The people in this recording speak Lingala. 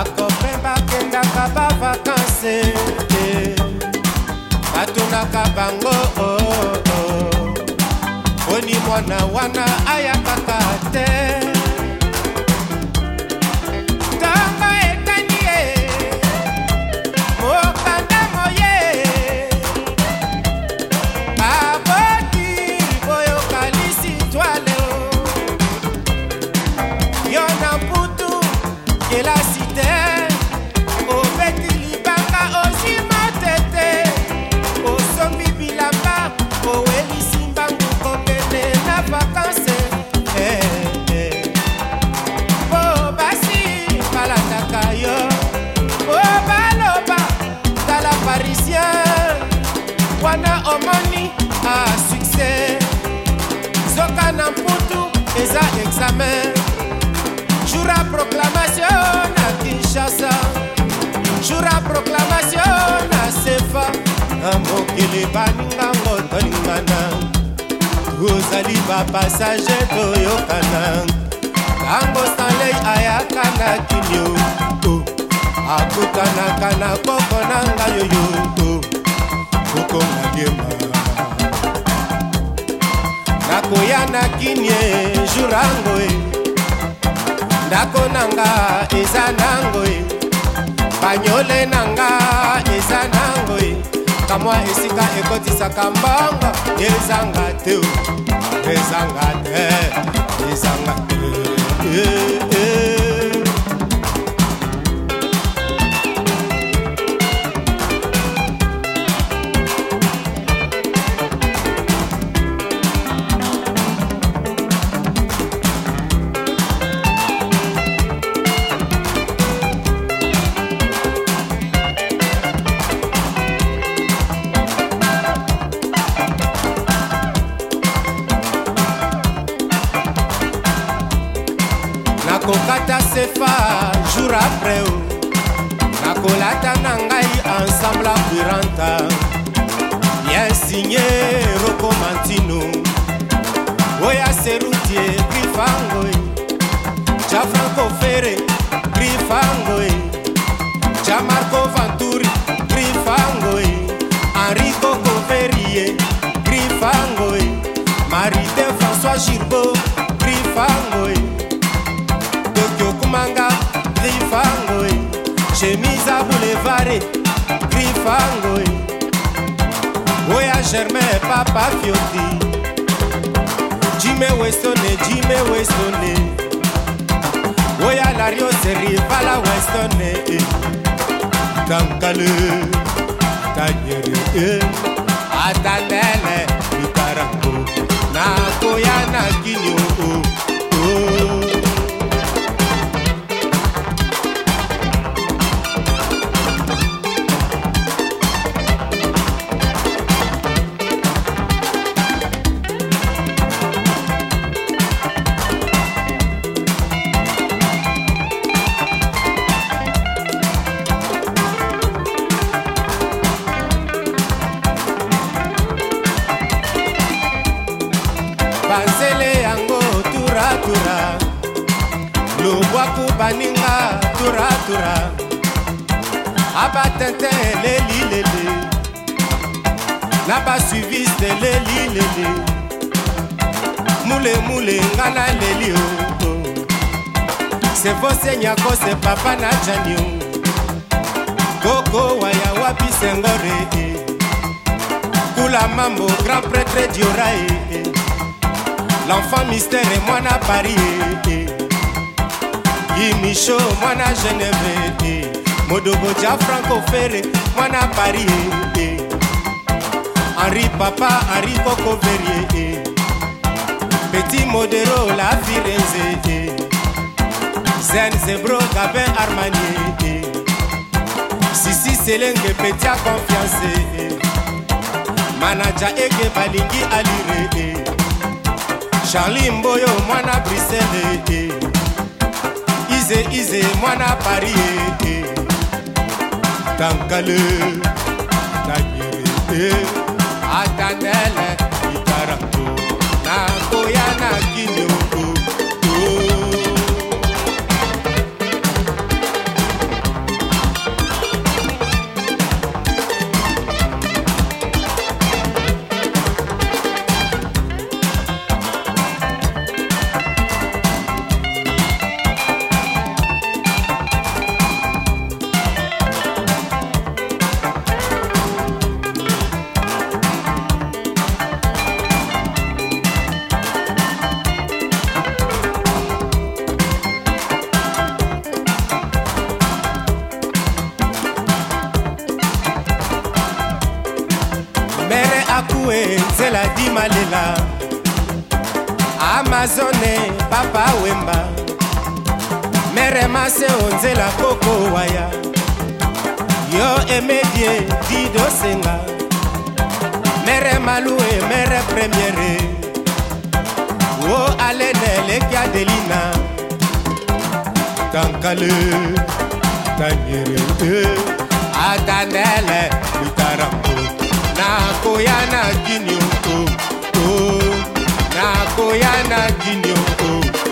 bakopre bakendaka bavakanse te batunaka bango poni oh, oh. mwana wana aya kaka te ntango ekani ye mokanda moye baboti boyokalisi twaleo yo na mputu kelasi harmonie à succès zoka na mputu eza examen jour ya proclamation na kinshasa jour ya proclamation na sefa na mokili baningango toningana ozali bapasage toyokana ntango stanley ayaka na kinio oh, akutanaka na koko na ngai oyo kokonga oh, liema nakoya na kinie jour ango e ndako na nga eza nango e banyole na nga eza nango e kamwa esika ekotisaka mbongo ezanga te ezanga te ezanga te nakokata sefa jour après o nakolata na ngai ensemble apuranta bien signe rokomantino oya serutie grifangoe ja franco fere grifangoe ja marco vanturi grifangoe enrico coverie grifangoe marite françois girbeau evare vifangoi eh. oya germain papa fioti jime westone jime westone oya lariose rivala westone eh. kankale kanyere eh. atatele bikarango nakoya na kinio banzele yango turatura lobwaku baninga turatura abatente lelilele na basuiviste lelilele mulemule nga na leli o sevosenyakose papa na janio koko waya wapi sengore e. kula mambo grand prêtre diorae e. l'enfant mystère et moi na Paris Gimicho, moi na Genève Modobo Franco Ferré, moi na Paris Henri Papa, Henri Coco Verrier Petit Modero, la Firenze Zen Zebro, Gabin Armani Sissi Selenge, Petit à confiance Manaja Ege, Balingi Alire charli mboyo mwana brisele e eh, eh. ize ize mwana paris e eh, tankale tanyere e atanele itarange nakue nzela di malela amazone papa wemba mere maseo nzela koko waya yo emedie didosenga mere malue mere premiere wo alene lekia delina tankale tanyere eh. atandele litarambo nakoya na gini o oh, o oh. nakoya na gini o oh, o.